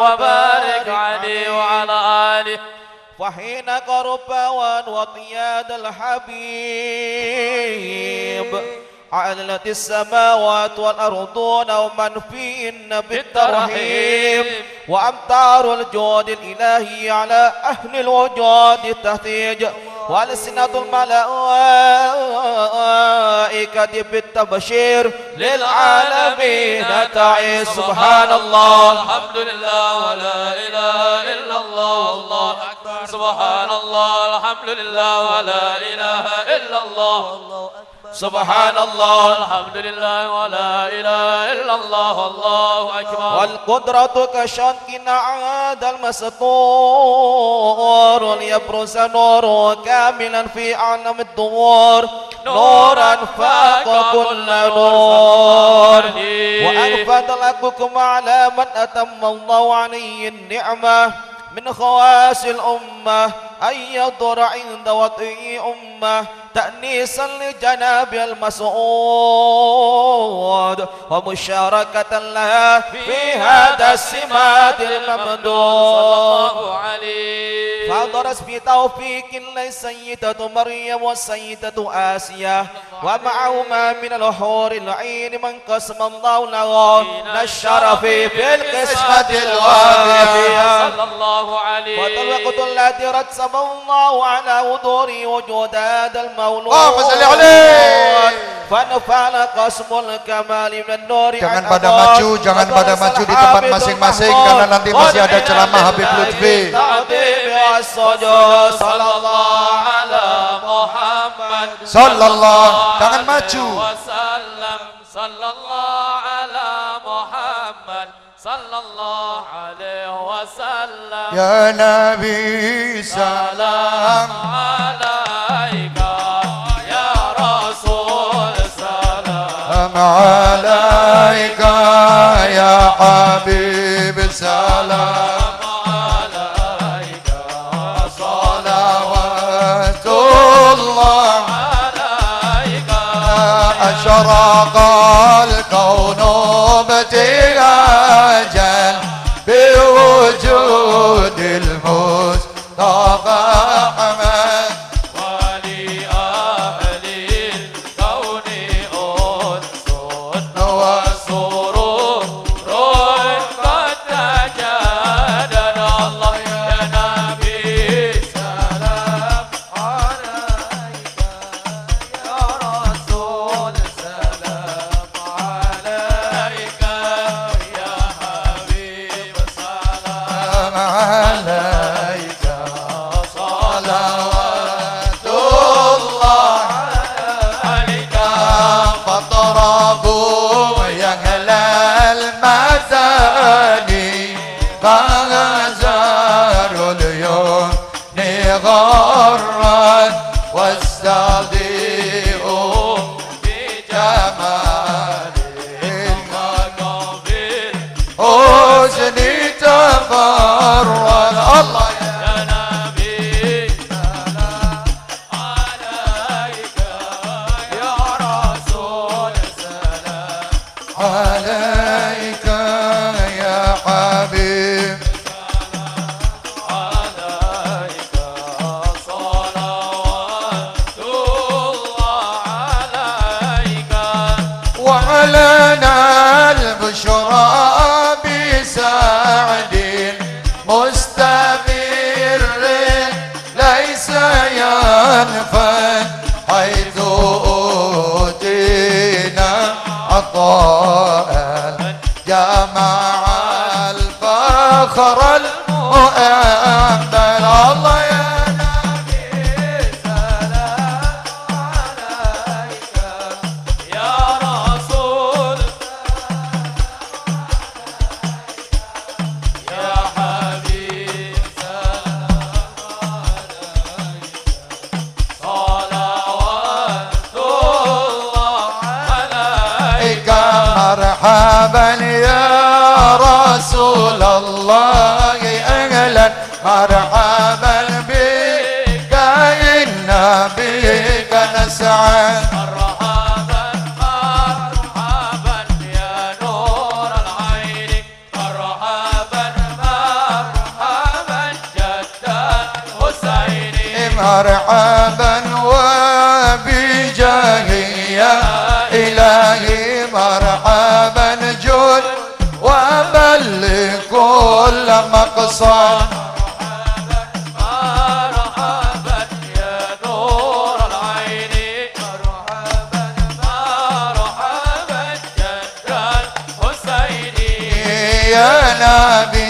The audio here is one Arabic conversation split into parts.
وبارك عليه وعلى آله. وحين قرب وطياد الحبيب. علت السماوات والأرضون ومن فيهن بالترحيب. وأمطار الجود الإلهي على أهل الوجود تهتيج وألسنة الملائكة بالتبشير للعالمين تعيش سبحان الله. الحمد لله ولا إله إلا الله. والله أكبر. سبحان الله الحمد لله ولا إله إلا الله. سبحان الله. الحمد لله ولا إله إلا الله الله أكبر. والقدرة كشك عاد المستور ليبرز نوره كاملا في أعلم الدور نورا فاق كل نور. وأنفذ لكم على من أتم الله عليه النعمة من خواص الأمة أن يضر عند وطئ أمة. تأنيسا لجناب المسعود ومشاركة لها في هذا السمات الممدود فدرس في توفيق للسيدة مريم والسيدة آسيا ومعهما من الحور العين من قسم الله له الشرف في القسمة الوافية صلى الله عليه. وطلقت التي رتب الله على وضور وجود هذا المولود. اللهم صل عليه. Jangan pada maju, jangan pada maju di tempat masing-masing karena nanti masih ada ceramah Habib Lutfi. Sallallahu jangan maju. Ya Nabi salam سلام عليك ya Habib salam عليك. صلوات أشرق الكون غرت واستضيئوا بجمال وقبل حسن تفرد. الله يا نبي سلام عليك يا رسول سلام عليك جمع الفخر المؤمن. مرحبا يا رسول الله أهلا مرحبا بك إنا بك نسعد مرحبا مرحبا يا نور العين. مرحبا مرحبا وبجاهي يا إلهي مرحبا جود وبلغ كل مقصد مرحبا يا نور العين مرحبا مرحبا يا نبي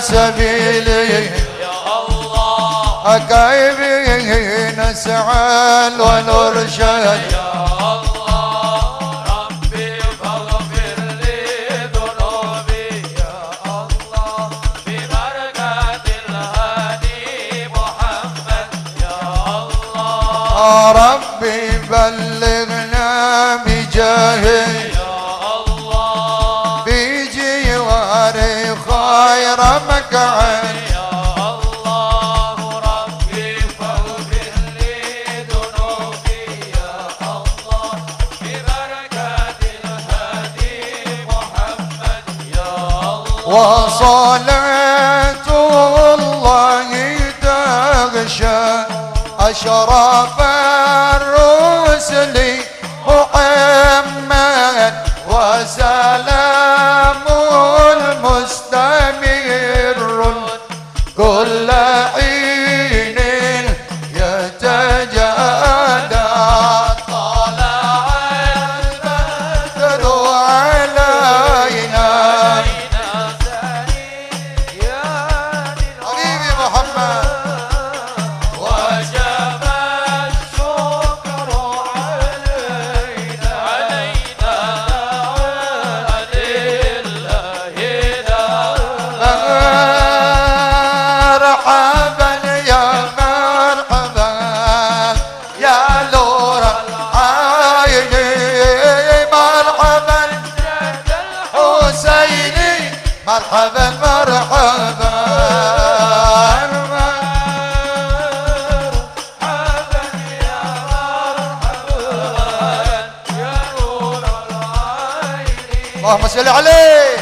سبيلي. يا الله. أكايبه نسعى ونرشد. يا الله. ربي فاغفر لي ذنوبي. يا الله. ببركة الهادي محمد. يا الله. ربي بلغنا بجاهه. يا الله وصلاة الله تغشى أشرف الرسل محمد. وسلام مرحبا مرحبا. اللهم صل عليه.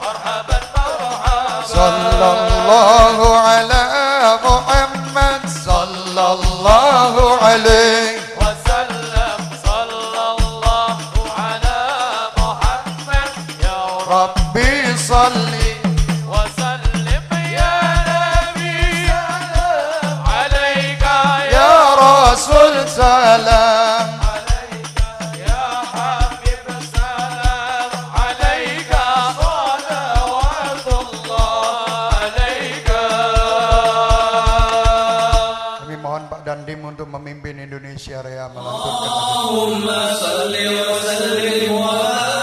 مرحبا مرحبا. صلى الله على رسول سلام يا حبيب سلام عليك صلوات الله عليك Kami mohon Pak Dandim untuk memimpin Indonesia Raya melantunkan اللهم صل وسلم وبارك